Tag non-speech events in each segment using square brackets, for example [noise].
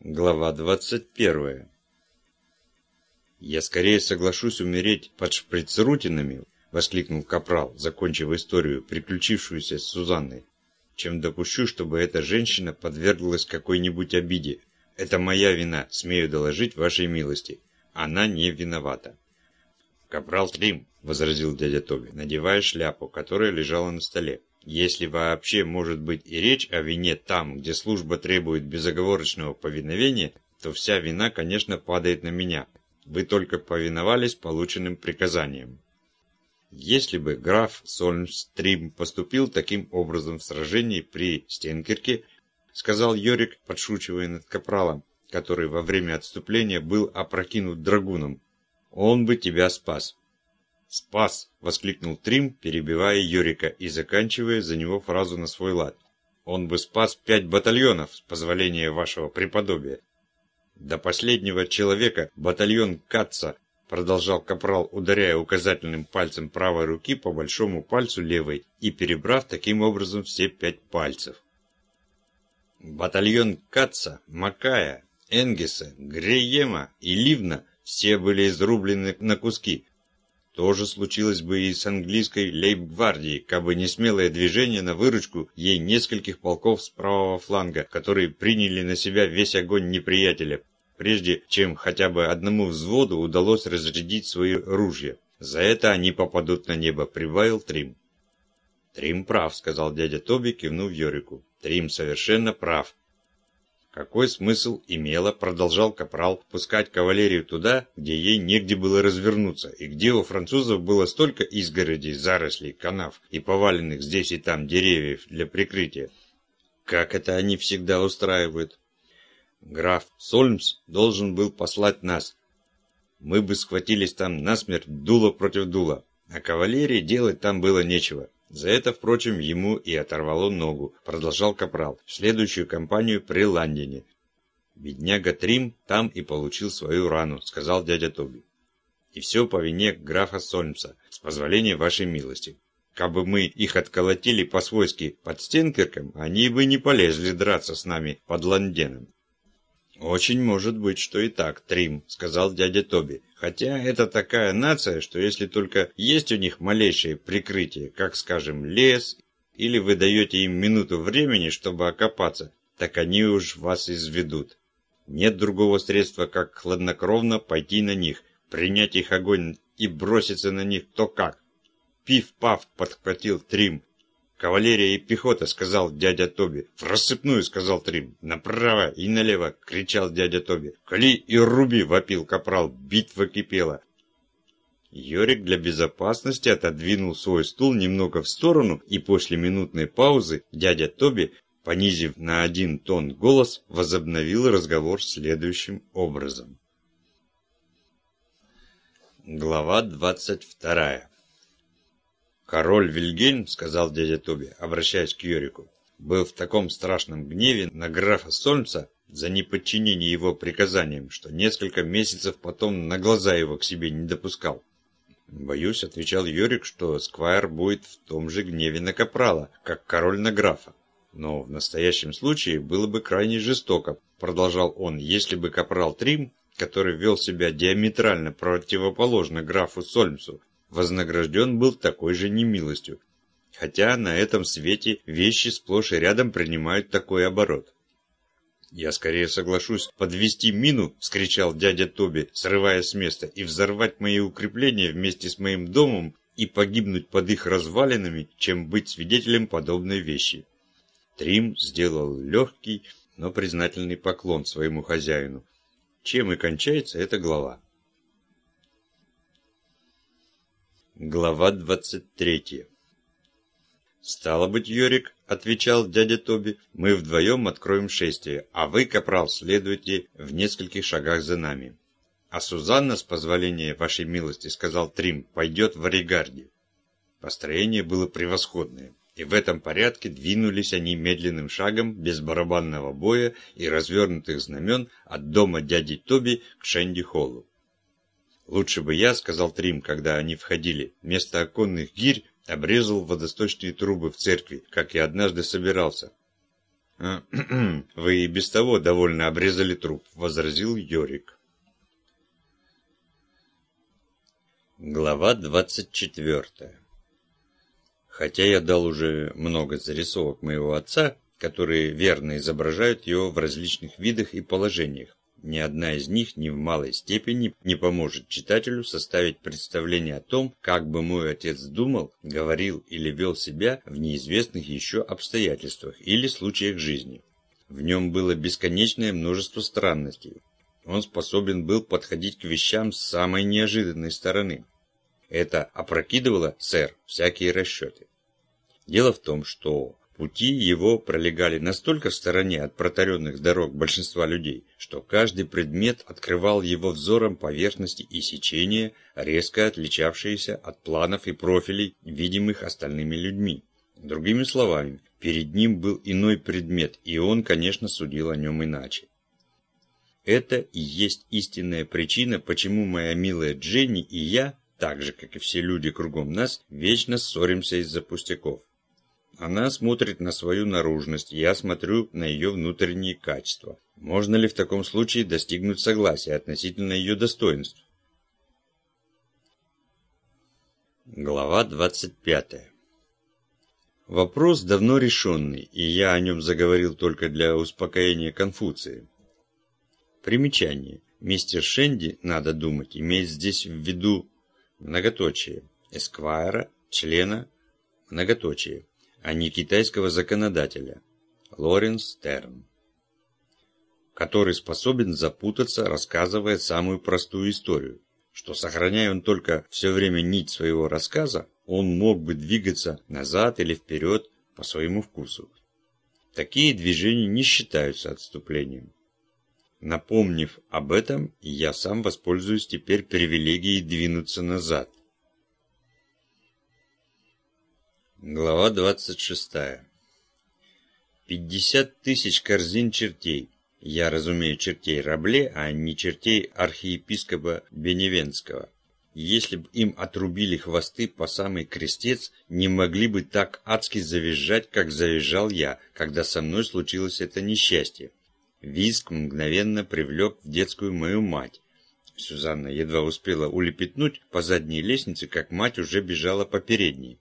Глава 21 «Я скорее соглашусь умереть под шприцрутинами», — воскликнул Капрал, закончив историю, приключившуюся с Сузанной, «чем допущу, чтобы эта женщина подверглась какой-нибудь обиде. Это моя вина, смею доложить вашей милости. Она не виновата». «Капрал Трим», — возразил дядя Тоби, надевая шляпу, которая лежала на столе. Если вообще может быть и речь о вине там, где служба требует безоговорочного повиновения, то вся вина, конечно, падает на меня. Вы только повиновались полученным приказаниям. Если бы граф Сольмстрим поступил таким образом в сражении при Стенкерке, сказал Йорик, подшучивая над капралом, который во время отступления был опрокинут драгуном, он бы тебя спас. «Спас!» – воскликнул Трим, перебивая Юрика и заканчивая за него фразу на свой лад. «Он бы спас пять батальонов, с позволения вашего преподобия». «До последнего человека батальон Катца!» – продолжал Капрал, ударяя указательным пальцем правой руки по большому пальцу левой и перебрав таким образом все пять пальцев. Батальон Катца, Макая, Энгиса, Греема и Ливна все были изрублены на куски, то же случилось бы и с английской лейб-гвардией, кабы не смелое движение на выручку ей нескольких полков с правого фланга, которые приняли на себя весь огонь неприятеля, прежде чем хотя бы одному взводу удалось разрядить свои ружья. За это они попадут на небо, прибавил Трим. Трим прав, сказал дядя Тоби, кивнув Йорику. Трим совершенно прав. Какой смысл имело, продолжал Капрал, пускать кавалерию туда, где ей негде было развернуться, и где у французов было столько изгородей, зарослей, канав и поваленных здесь и там деревьев для прикрытия? Как это они всегда устраивают? Граф Сольмс должен был послать нас. Мы бы схватились там насмерть дуло против дула, а кавалерии делать там было нечего. За это, впрочем, ему и оторвало ногу, продолжал Капрал, в следующую кампанию при Ландине. Бедняга Трим там и получил свою рану, сказал дядя Тоби. И все по вине графа Сольмса, с позволения вашей милости. Кабы мы их отколотили по-свойски под Стенкерком, они бы не полезли драться с нами под Ланденом. «Очень может быть, что и так, Трим», — сказал дядя Тоби. «Хотя это такая нация, что если только есть у них малейшее прикрытие, как, скажем, лес, или вы даете им минуту времени, чтобы окопаться, так они уж вас изведут. Нет другого средства, как хладнокровно пойти на них, принять их огонь и броситься на них то как». «Пиф-паф!» — подхватил Трим. «Кавалерия и пехота», — сказал дядя Тоби. «В рассыпную», — сказал Трим. «Направо и налево», — кричал дядя Тоби. «Кали и руби», — вопил капрал. Битва кипела. Йорик для безопасности отодвинул свой стул немного в сторону, и после минутной паузы дядя Тоби, понизив на один тон голос, возобновил разговор следующим образом. Глава двадцать вторая «Король Вильгельм, — сказал дядя Тоби, обращаясь к Йорику, — был в таком страшном гневе на графа Сольмса за неподчинение его приказаниям, что несколько месяцев потом на глаза его к себе не допускал. «Боюсь, — отвечал Йорик, — что Сквайр будет в том же гневе на Капрала, как король на графа. Но в настоящем случае было бы крайне жестоко, — продолжал он, — если бы Капрал Трим, который вел себя диаметрально противоположно графу Сольмсу, вознагражден был такой же немилостью. Хотя на этом свете вещи сплошь и рядом принимают такой оборот. «Я скорее соглашусь подвести мину!» – вскричал дядя Тоби, срываясь с места, «и взорвать мои укрепления вместе с моим домом и погибнуть под их развалинами, чем быть свидетелем подобной вещи». Трим сделал легкий, но признательный поклон своему хозяину. Чем и кончается эта глава. Глава 23 «Стало быть, Йорик, — отвечал дядя Тоби, — мы вдвоем откроем шествие, а вы, капрал, следуйте в нескольких шагах за нами. А Сузанна, с позволения вашей милости, — сказал Трим, — пойдет в Оригарде». Построение было превосходное, и в этом порядке двинулись они медленным шагом, без барабанного боя и развернутых знамен от дома дяди Тоби к Шенди-Холлу. «Лучше бы я, — сказал Трим, когда они входили, — вместо оконных гирь обрезал водосточные трубы в церкви, как я однажды собирался». «Вы [clears throat] вы и без того довольно обрезали труп», — возразил Йорик. Глава двадцать четвертая Хотя я дал уже много зарисовок моего отца, которые верно изображают его в различных видах и положениях, ни одна из них ни в малой степени не поможет читателю составить представление о том, как бы мой отец думал, говорил или вел себя в неизвестных еще обстоятельствах или случаях жизни. В нем было бесконечное множество странностей. Он способен был подходить к вещам с самой неожиданной стороны. Это опрокидывало, сэр, всякие расчеты. Дело в том, что пути его пролегали настолько в стороне от протаренных дорог большинства людей, что каждый предмет открывал его взором поверхности и сечения, резко отличавшиеся от планов и профилей, видимых остальными людьми. Другими словами, перед ним был иной предмет, и он, конечно, судил о нем иначе. Это и есть истинная причина, почему моя милая Дженни и я так же, как и все люди кругом нас, вечно ссоримся из-за пустяков. Она смотрит на свою наружность, я смотрю на ее внутренние качества. Можно ли в таком случае достигнуть согласия относительно ее достоинств? Глава 25 Вопрос давно решенный, и я о нем заговорил только для успокоения Конфуции. Примечание. Мистер Шенди, надо думать, имеет здесь в виду многоточие, эсквайра, члена, многоточие, а не китайского законодателя, Лоренс Терн, который способен запутаться, рассказывая самую простую историю, что сохраняя он только все время нить своего рассказа, он мог бы двигаться назад или вперед по своему вкусу. Такие движения не считаются отступлением. Напомнив об этом, я сам воспользуюсь теперь привилегией двинуться назад. Глава 26. 50 тысяч корзин чертей. Я разумею чертей Рабле, а не чертей архиепископа Беневенского. Если бы им отрубили хвосты по самый крестец, не могли бы так адски завизжать, как завизжал я, когда со мной случилось это несчастье. Виск мгновенно привлек в детскую мою мать. Сюзанна едва успела улепетнуть по задней лестнице, как мать уже бежала по передней.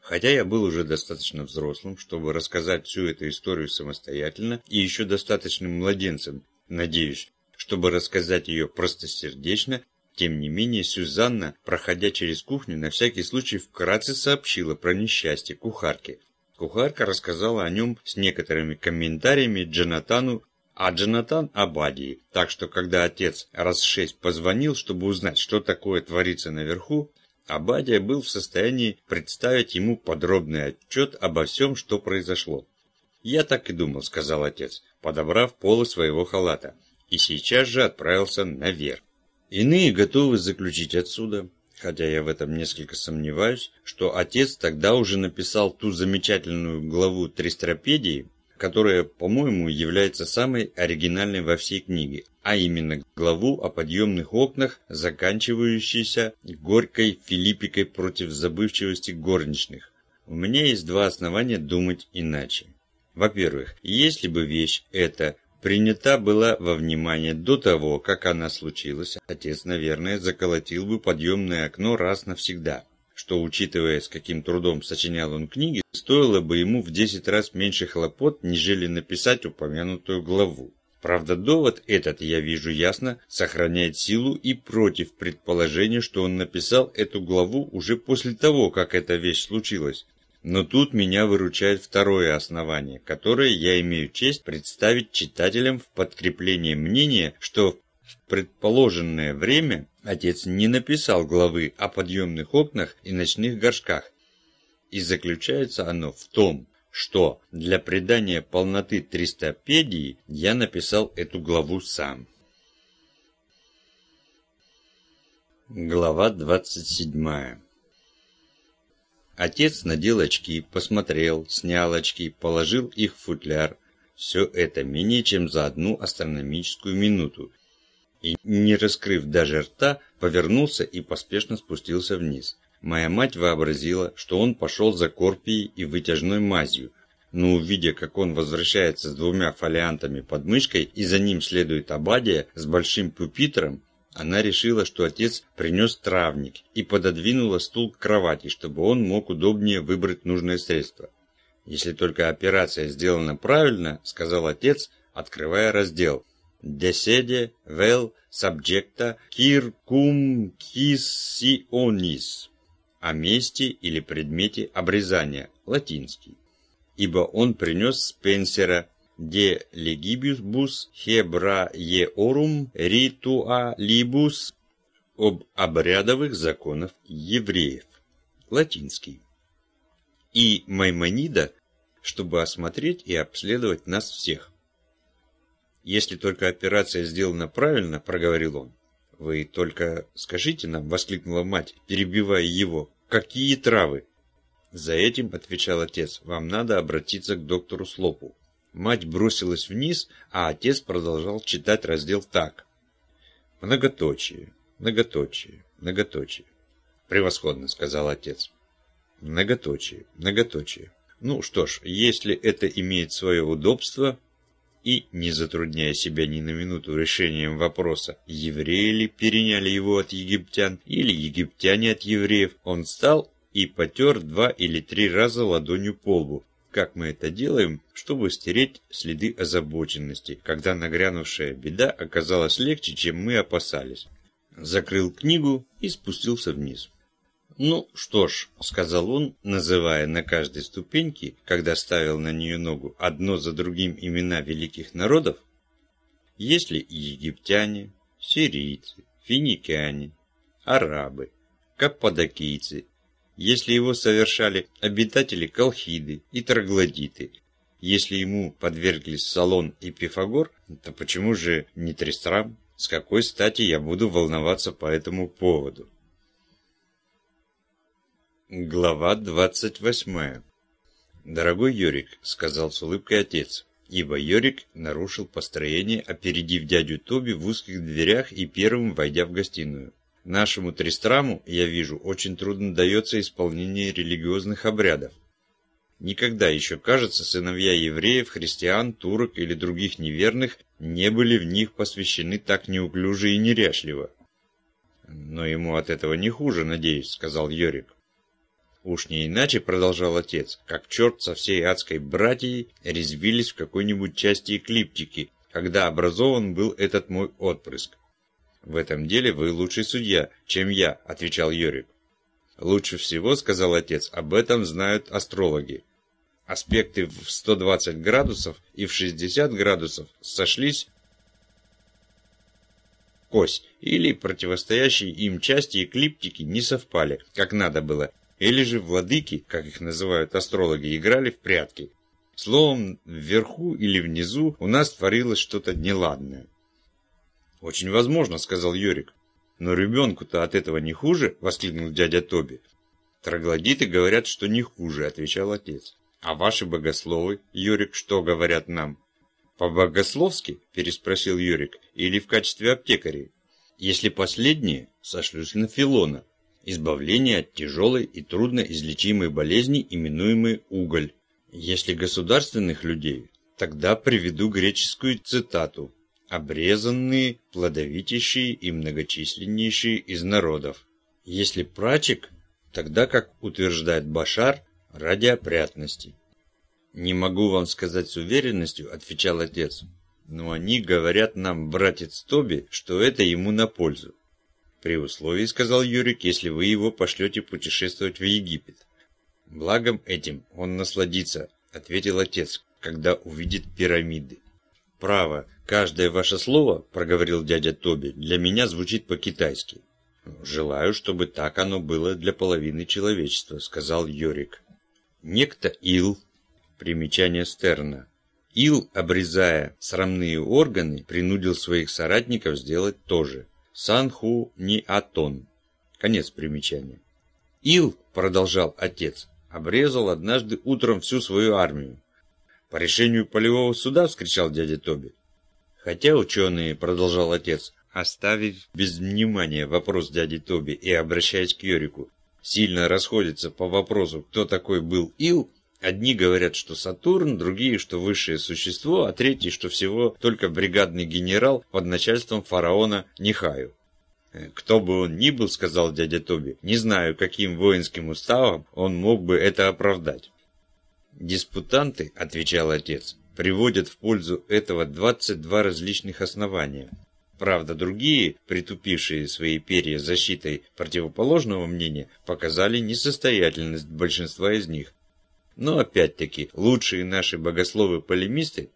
Хотя я был уже достаточно взрослым, чтобы рассказать всю эту историю самостоятельно, и еще достаточным младенцем, надеюсь, чтобы рассказать ее простосердечно, тем не менее Сюзанна, проходя через кухню, на всякий случай вкратце сообщила про несчастье кухарки, Кухарка рассказала о нем с некоторыми комментариями Джонатану, а Джонатан Абадии. Так что, когда отец раз шесть позвонил, чтобы узнать, что такое творится наверху, Абадия был в состоянии представить ему подробный отчет обо всем, что произошло. «Я так и думал», — сказал отец, подобрав полы своего халата, и сейчас же отправился наверх. Иные готовы заключить отсюда, хотя я в этом несколько сомневаюсь, что отец тогда уже написал ту замечательную главу Тристропедии, которая, по-моему, является самой оригинальной во всей книге, а именно главу о подъемных окнах, заканчивающейся горькой филиппикой против забывчивости горничных. У меня есть два основания думать иначе. Во-первых, если бы вещь эта принята была во внимание до того, как она случилась, отец, наверное, заколотил бы подъемное окно раз навсегда, что, учитывая, с каким трудом сочинял он книги, стоило бы ему в 10 раз меньше хлопот, нежели написать упомянутую главу. Правда, довод этот, я вижу ясно, сохраняет силу и против предположения, что он написал эту главу уже после того, как эта вещь случилась, но тут меня выручает второе основание, которое я имею честь представить читателям в подкрепление мнения, что в предположенное время отец не написал главы о подъемных окнах и ночных горшках. И заключается оно в том, что для придания полноты тристопедии я написал эту главу сам. Глава двадцать седьмая Отец надел очки, посмотрел, снял очки, положил их в футляр. Все это менее чем за одну астрономическую минуту. И, не раскрыв даже рта, повернулся и поспешно спустился вниз. Моя мать вообразила, что он пошел за корпией и вытяжной мазью. но увидя, как он возвращается с двумя фолиантами под мышкой, и за ним следует Абадия с большим пюпитром, она решила, что отец принес травник и пододвинула стул к кровати, чтобы он мог удобнее выбрать нужное средство. «Если только операция сделана правильно», — сказал отец, открывая раздел. «Деседе vel subjecta circumcisionis» о месте или предмете обрезания, латинский. Ибо он принес Спенсера de legibus hebraeorum ritualibus об обрядовых законах евреев, латинский. И Маймонида, чтобы осмотреть и обследовать нас всех. Если только операция сделана правильно, проговорил он, «Вы только скажите нам», — воскликнула мать, перебивая его, «какие травы?» «За этим», — отвечал отец, — «вам надо обратиться к доктору Слопу». Мать бросилась вниз, а отец продолжал читать раздел так. «Многоточие, многоточие, многоточие». «Превосходно», — сказал отец. «Многоточие, многоточие». Ну что ж, если это имеет свое удобство, и, не затрудняя себя ни на минуту решением вопроса, евреи ли переняли его от египтян или египтяне от евреев, он встал и потер два или три раза ладонью по лбу, как мы это делаем, чтобы стереть следы озабоченности, когда нагрянувшая беда оказалась легче, чем мы опасались. Закрыл книгу и спустился вниз. «Ну что ж», — сказал он, называя на каждой ступеньке, когда ставил на нее ногу, одно за другим имена великих народов, если египтяне, сирийцы, финикяне, арабы, каппадокийцы, если его совершали обитатели Колхиды и Троглодиты, если ему подверглись Салон и Пифагор, то почему же не Тристрам? С какой стати я буду волноваться по этому поводу? Глава 28 «Дорогой Йорик», — сказал с улыбкой отец, ибо Йорик нарушил построение, опередив дядю Тоби в узких дверях и первым войдя в гостиную. «Нашему Тристраму, я вижу, очень трудно дается исполнение религиозных обрядов. Никогда еще, кажется, сыновья евреев, христиан, турок или других неверных не были в них посвящены так неуклюже и неряшливо». «Но ему от этого не хуже, надеюсь», — сказал Йорик. Уж не иначе, продолжал отец, как черт со всей адской братьей резвились в какой-нибудь части эклиптики, когда образован был этот мой отпрыск. «В этом деле вы лучший судья, чем я», — отвечал Йорик. «Лучше всего, — сказал отец, — об этом знают астрологи. Аспекты в 120 градусов и в 60 градусов сошлись кось, или противостоящие им части эклиптики не совпали, как надо было, или же владыки, как их называют астрологи, играли в прятки. Словом, вверху или внизу у нас творилось что-то неладное. «Очень возможно», — сказал Йорик. «Но ребенку-то от этого не хуже?» — воскликнул дядя Тоби. «Троглодиты говорят, что не хуже», — отвечал отец. «А ваши богословы, Йорик, что говорят нам?» «По-богословски?» – переспросил Юрик. «Или в качестве аптекарей?» «Если последние, сошлюсь на Филона избавление от тяжелой и трудно излечимой болезни, именуемой уголь. Если государственных людей, тогда приведу греческую цитату «обрезанные, плодовитейшие и многочисленнейшие из народов». Если прачек, тогда, как утверждает Башар, ради опрятности. «Не могу вам сказать с уверенностью», — отвечал отец, «но они говорят нам, братец Тоби, что это ему на пользу. При условии, сказал Юрик, если вы его пошлете путешествовать в Египет. Благом этим он насладится, ответил отец, когда увидит пирамиды. Право, каждое ваше слово, проговорил дядя Тоби, для меня звучит по-китайски. Желаю, чтобы так оно было для половины человечества, сказал Йорик. Некто Ил, примечание Стерна. Ил, обрезая срамные органы, принудил своих соратников сделать то же. Санху ни Атон. Конец примечания. Ил, продолжал отец, обрезал однажды утром всю свою армию. По решению полевого суда, вскричал дядя Тоби. Хотя ученые, продолжал отец, оставив без внимания вопрос дяди Тоби и обращаясь к Йорику, сильно расходятся по вопросу, кто такой был Ил, Одни говорят, что Сатурн, другие, что высшее существо, а третьи, что всего только бригадный генерал под начальством фараона Нихаю. «Э, «Кто бы он ни был, — сказал дядя Тоби, — не знаю, каким воинским уставом он мог бы это оправдать». «Диспутанты, — отвечал отец, — приводят в пользу этого 22 различных основания. Правда, другие, притупившие свои перья защитой противоположного мнения, показали несостоятельность большинства из них. Но опять-таки, лучшие наши богословы-полемисты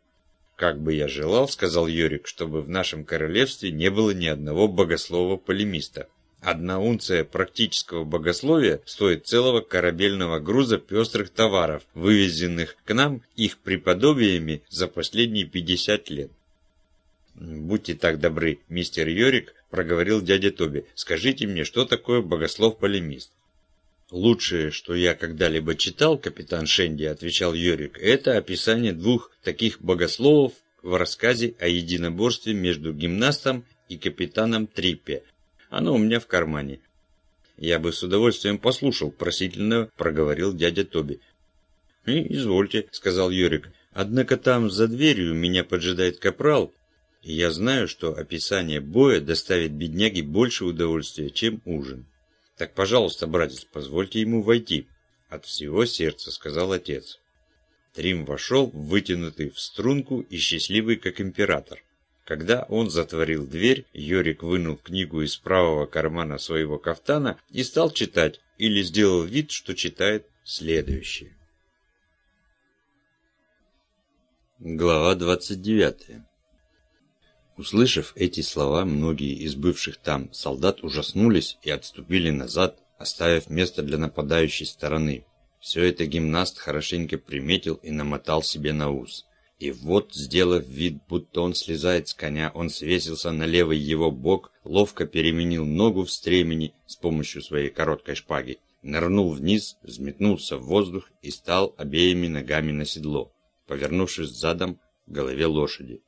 «Как бы я желал, — сказал Йорик, — чтобы в нашем королевстве не было ни одного богослова-полемиста. Одна унция практического богословия стоит целого корабельного груза пестрых товаров, вывезенных к нам их преподобиями за последние 50 лет. «Будьте так добры, мистер Йорик», — проговорил дядя Тоби, — «скажите мне, что такое богослов-полемист?» «Лучшее, что я когда-либо читал, капитан Шенди», — отвечал Йорик, — «это описание двух таких богословов в рассказе о единоборстве между гимнастом и капитаном Триппе. Оно у меня в кармане». «Я бы с удовольствием послушал», — просительно проговорил дядя Тоби. «И извольте», — сказал Йорик. «Однако там за дверью меня поджидает капрал, и я знаю, что описание боя доставит бедняге больше удовольствия, чем ужин. Так, пожалуйста, братец, позвольте ему войти. От всего сердца, сказал отец. Трим вошел, вытянутый в струнку и счастливый, как император. Когда он затворил дверь, Йорик вынул книгу из правого кармана своего кафтана и стал читать, или сделал вид, что читает следующее. Глава двадцать девятая. Услышав эти слова, многие из бывших там солдат ужаснулись и отступили назад, оставив место для нападающей стороны. Все это гимнаст хорошенько приметил и намотал себе на ус. И вот, сделав вид, будто он слезает с коня, он свесился на левый его бок, ловко переменил ногу в стремени с помощью своей короткой шпаги, нырнул вниз, взметнулся в воздух и стал обеими ногами на седло, повернувшись задом к голове лошади.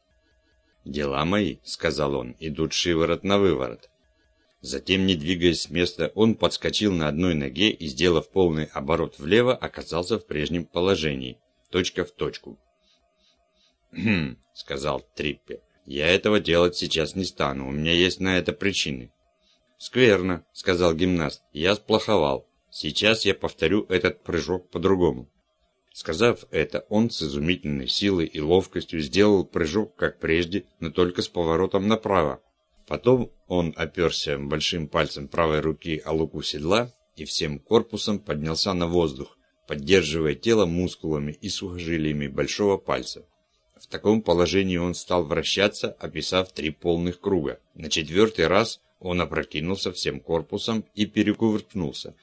«Дела мои», — сказал он, — «идут шиворот на выворот». Затем, не двигаясь с места, он подскочил на одной ноге и, сделав полный оборот влево, оказался в прежнем положении, точка в точку. «Хм», — сказал Триппе, — «я этого делать сейчас не стану, у меня есть на это причины». «Скверно», — сказал гимнаст, — «я сплоховал. Сейчас я повторю этот прыжок по-другому». Сказав это, он с изумительной силой и ловкостью сделал прыжок, как прежде, но только с поворотом направо. Потом он оперся большим пальцем правой руки о луку седла и всем корпусом поднялся на воздух, поддерживая тело мускулами и сухожилиями большого пальца. В таком положении он стал вращаться, описав три полных круга. На четвертый раз он опрокинулся всем корпусом и перекувыркнулся,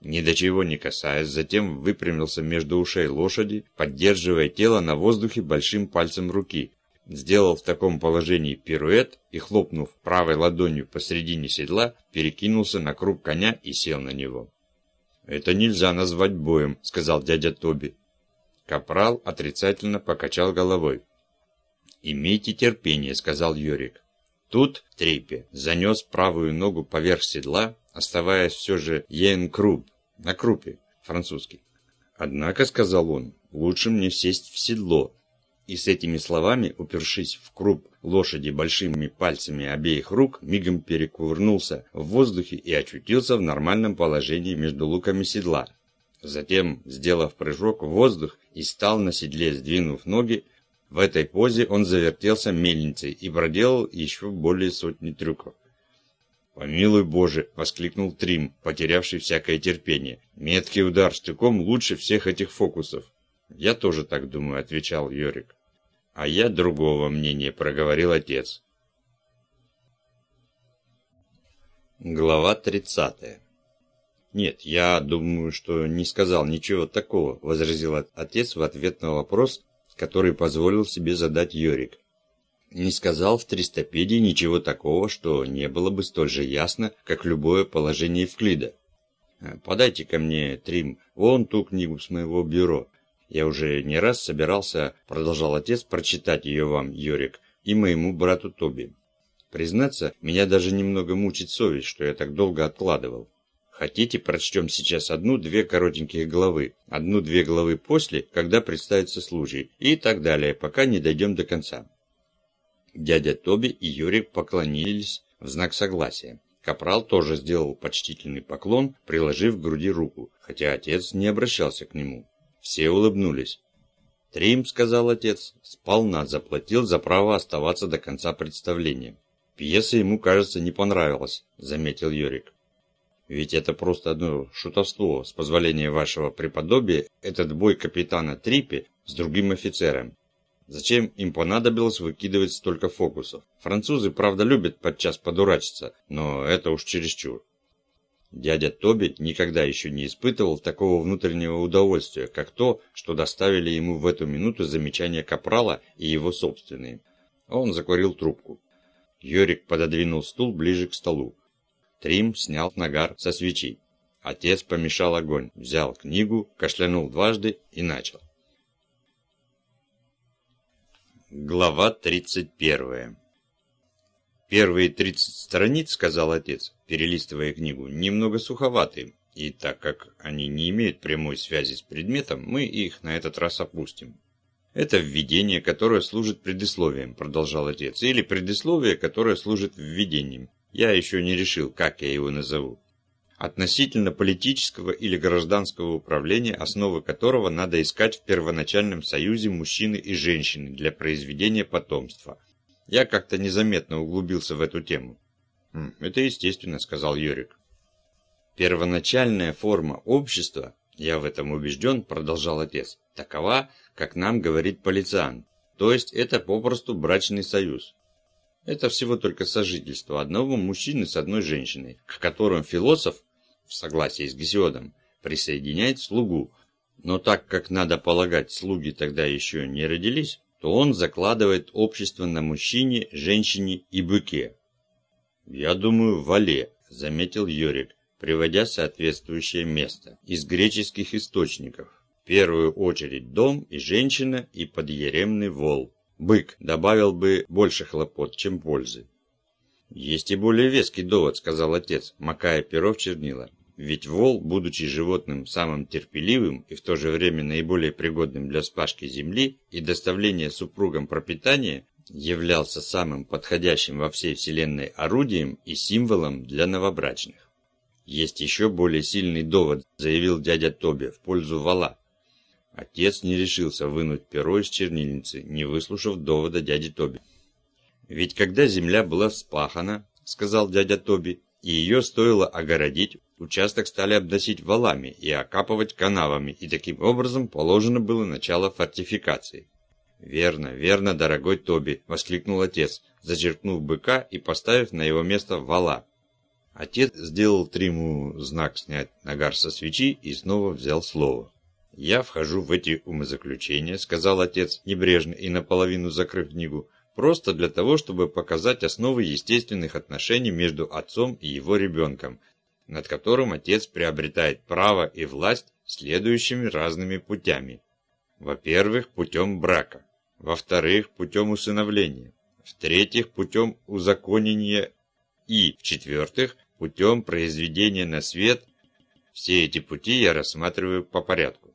ни до чего не касаясь, затем выпрямился между ушей лошади, поддерживая тело на воздухе большим пальцем руки. Сделал в таком положении пируэт и, хлопнув правой ладонью посредине седла, перекинулся на круг коня и сел на него. «Это нельзя назвать боем», — сказал дядя Тоби. Капрал отрицательно покачал головой. «Имейте терпение», — сказал Йорик. Тут Трипе занес правую ногу поверх седла, оставаясь все же Йен-Круп, на крупе, французский. «Однако», — сказал он, — «лучше мне сесть в седло». И с этими словами, упершись в круп лошади большими пальцами обеих рук, мигом перекувырнулся в воздухе и очутился в нормальном положении между луками седла. Затем, сделав прыжок в воздух и стал на седле, сдвинув ноги, в этой позе он завертелся мельницей и проделал еще более сотни трюков. «Помилуй Боже!» — воскликнул Трим, потерявший всякое терпение. «Меткий удар штыком лучше всех этих фокусов». «Я тоже так думаю», — отвечал Йорик. «А я другого мнения», — проговорил отец. Глава тридцатая. «Нет, я думаю, что не сказал ничего такого», — возразил отец в ответ на вопрос, который позволил себе задать Йорик. Не сказал в тристопедии ничего такого, что не было бы столь же ясно, как любое положение Евклида. «Э, «Подайте ко мне, Трим, вон ту книгу с моего бюро. Я уже не раз собирался, — продолжал отец, — прочитать ее вам, Йорик, и моему брату Тоби. Признаться, меня даже немного мучит совесть, что я так долго откладывал. Хотите, прочтем сейчас одну-две коротеньких главы, одну-две главы после, когда представится случай, и так далее, пока не дойдем до конца. Дядя Тоби и Юрик поклонились в знак согласия. Капрал тоже сделал почтительный поклон, приложив к груди руку, хотя отец не обращался к нему. Все улыбнулись. «Трим», — сказал отец, — сполна заплатил за право оставаться до конца представления. «Пьеса ему, кажется, не понравилась», — заметил Юрик. Ведь это просто одно шутовство, с позволения вашего преподобия, этот бой капитана Трипи с другим офицером. Зачем им понадобилось выкидывать столько фокусов? Французы, правда, любят подчас подурачиться, но это уж чересчур. Дядя Тоби никогда еще не испытывал такого внутреннего удовольствия, как то, что доставили ему в эту минуту замечания Капрала и его собственные. Он закурил трубку. Йорик пододвинул стул ближе к столу. Трим снял нагар со свечи. Отец помешал огонь, взял книгу, кашлянул дважды и начал. Глава 31 «Первые 30 страниц, — сказал отец, перелистывая книгу, — немного суховаты, и так как они не имеют прямой связи с предметом, мы их на этот раз опустим. Это введение, которое служит предисловием, продолжал отец, или предисловие, которое служит введением. Я еще не решил, как я его назову. Относительно политического или гражданского управления, основы которого надо искать в первоначальном союзе мужчины и женщины для произведения потомства. Я как-то незаметно углубился в эту тему. «Хм, «Это естественно», — сказал Юрик. «Первоначальная форма общества, я в этом убежден», — продолжал отец, — «такова, как нам говорит Полициан, то есть это попросту брачный союз. Это всего только сожительство одного мужчины с одной женщиной, к которым философ, в согласии с Гесиодом, присоединяет слугу. Но так как, надо полагать, слуги тогда еще не родились, то он закладывает общество на мужчине, женщине и быке. «Я думаю, вале», – заметил Йорик, приводя соответствующее место, из греческих источников. В первую очередь дом и женщина и подъеремный вол. Бык добавил бы больше хлопот, чем пользы. «Есть и более веский довод», — сказал отец, макая перо в чернила. Ведь вол, будучи животным самым терпеливым и в то же время наиболее пригодным для спашки земли и доставления супругам пропитания, являлся самым подходящим во всей вселенной орудием и символом для новобрачных. Есть еще более сильный довод, заявил дядя Тоби, в пользу вола. Отец не решился вынуть перо из чернильницы, не выслушав довода дяди Тоби. «Ведь когда земля была вспахана, — сказал дядя Тоби, — и ее стоило огородить, участок стали обносить валами и окапывать канавами, и таким образом положено было начало фортификации. «Верно, верно, дорогой Тоби!» – воскликнул отец, зачерпнув быка и поставив на его место вала. Отец сделал Триму знак снять нагар со свечи и снова взял слово. «Я вхожу в эти умозаключения», — сказал отец, небрежно и наполовину закрыв книгу, «просто для того, чтобы показать основы естественных отношений между отцом и его ребенком, над которым отец приобретает право и власть следующими разными путями. Во-первых, путем брака. Во-вторых, путем усыновления. В-третьих, путем узаконения. И, в-четвертых, путем произведения на свет. Все эти пути я рассматриваю по порядку.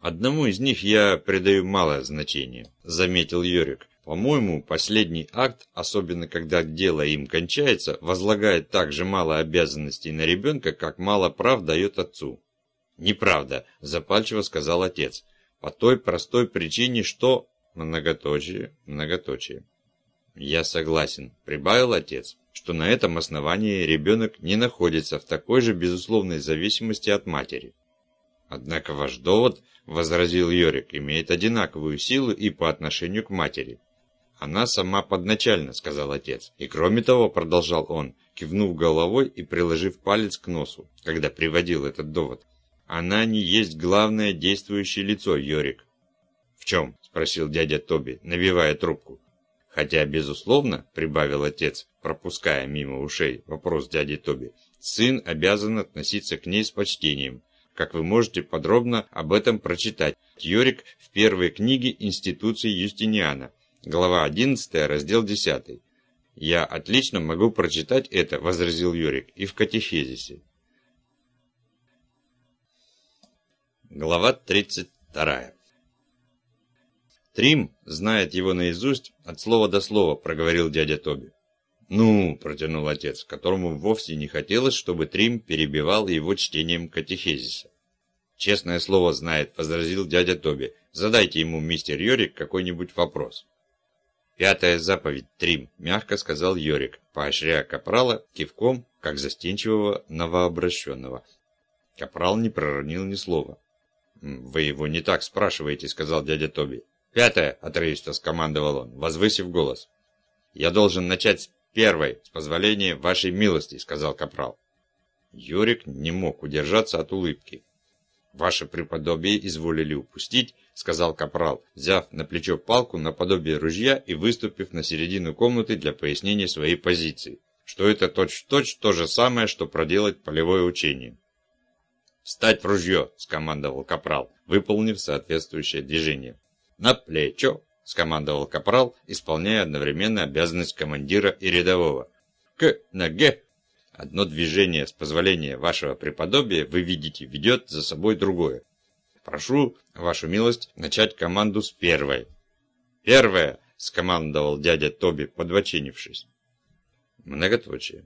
Одному из них я придаю малое значение, заметил Йорик. По-моему, последний акт, особенно когда дело им кончается, возлагает так же мало обязанностей на ребенка, как мало прав дает отцу. Неправда, запальчиво сказал отец. По той простой причине, что... Многоточие, многоточие. Я согласен, прибавил отец, что на этом основании ребенок не находится в такой же безусловной зависимости от матери. Однако ваш довод – возразил Йорик, имеет одинаковую силу и по отношению к матери. Она сама подначальна, сказал отец. И кроме того, продолжал он, кивнув головой и приложив палец к носу, когда приводил этот довод. Она не есть главное действующее лицо, Йорик. В чем? спросил дядя Тоби, набивая трубку. Хотя, безусловно, прибавил отец, пропуская мимо ушей вопрос дяди Тоби, сын обязан относиться к ней с почтением, как вы можете подробно об этом прочитать. Йорик в первой книге институции Юстиниана, глава 11, раздел 10. «Я отлично могу прочитать это», – возразил Йорик, – «и в катехезисе». Глава 32. «Трим знает его наизусть от слова до слова», — проговорил дядя Тоби. «Ну», — протянул отец, которому вовсе не хотелось, чтобы Трим перебивал его чтением катехезиса. «Честное слово знает», — возразил дядя Тоби. «Задайте ему, мистер Йорик, какой-нибудь вопрос». «Пятая заповедь, Трим», — мягко сказал Йорик, поощряя Капрала кивком, как застенчивого новообращенного. Капрал не проронил ни слова. «Вы его не так спрашиваете», — сказал дядя Тоби. «Пятое», — отрывисто скомандовал он, возвысив голос. «Я должен начать с первой, с позволения вашей милости», — сказал Капрал. Юрик не мог удержаться от улыбки. «Ваше преподобие изволили упустить», — сказал Капрал, взяв на плечо палку наподобие ружья и выступив на середину комнаты для пояснения своей позиции, что это точь-в-точь -точь то же самое, что проделать полевое учение. «Встать в ружье!» – скомандовал Капрал, выполнив соответствующее движение. «На плечо!» – скомандовал Капрал, исполняя одновременно обязанность командира и рядового. «К ноге!» Одно движение, с позволения вашего преподобия, вы видите, ведет за собой другое. Прошу, вашу милость, начать команду с первой. «Первая!» – скомандовал дядя Тоби, подвочинившись. Многоточие.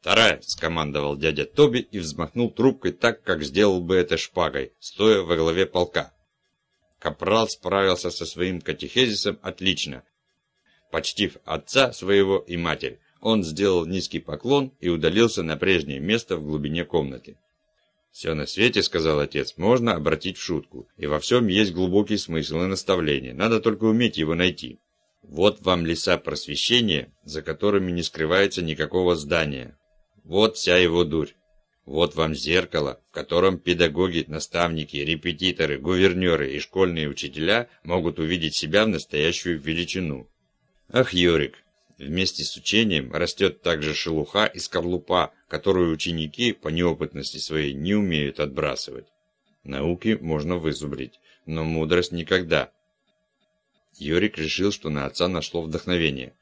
«Вторая!» – скомандовал дядя Тоби и взмахнул трубкой так, как сделал бы это шпагой, стоя во главе полка. Капрал справился со своим катехезисом отлично. Почтив отца своего и матерь, он сделал низкий поклон и удалился на прежнее место в глубине комнаты. «Все на свете, — сказал отец, — можно обратить в шутку, и во всем есть глубокий смысл и наставление, надо только уметь его найти. Вот вам леса просвещения, за которыми не скрывается никакого здания, вот вся его дурь. Вот вам зеркало, в котором педагоги, наставники, репетиторы, гувернеры и школьные учителя могут увидеть себя в настоящую величину. Ах, Йорик, вместе с учением растет также шелуха и скорлупа, которую ученики по неопытности своей не умеют отбрасывать. Науки можно вызубрить, но мудрость никогда. Йорик решил, что на отца нашло вдохновение.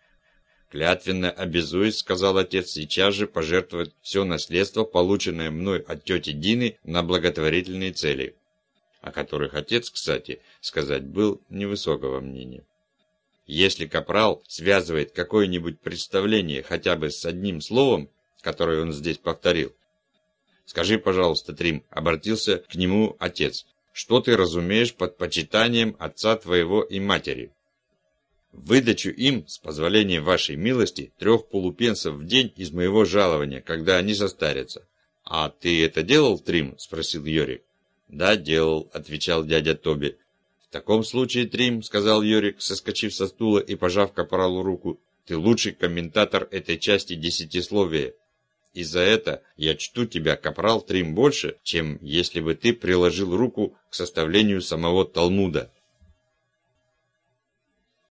Клятвенно обязуюсь, сказал отец, сейчас же пожертвовать все наследство, полученное мной от тети Дины, на благотворительные цели. О которых отец, кстати, сказать был невысокого мнения. Если капрал связывает какое-нибудь представление хотя бы с одним словом, которое он здесь повторил, «Скажи, пожалуйста, Трим», — обратился к нему отец, «что ты разумеешь под почитанием отца твоего и матери?» выдачу им, с позволения вашей милости, трех полупенсов в день из моего жалования, когда они состарятся. «А ты это делал, Трим?» – спросил Йорик. «Да, делал», – отвечал дядя Тоби. «В таком случае, Трим», – сказал Йорик, соскочив со стула и пожав капралу руку, «ты лучший комментатор этой части десятисловия. И за это я чту тебя, капрал Трим, больше, чем если бы ты приложил руку к составлению самого Талмуда».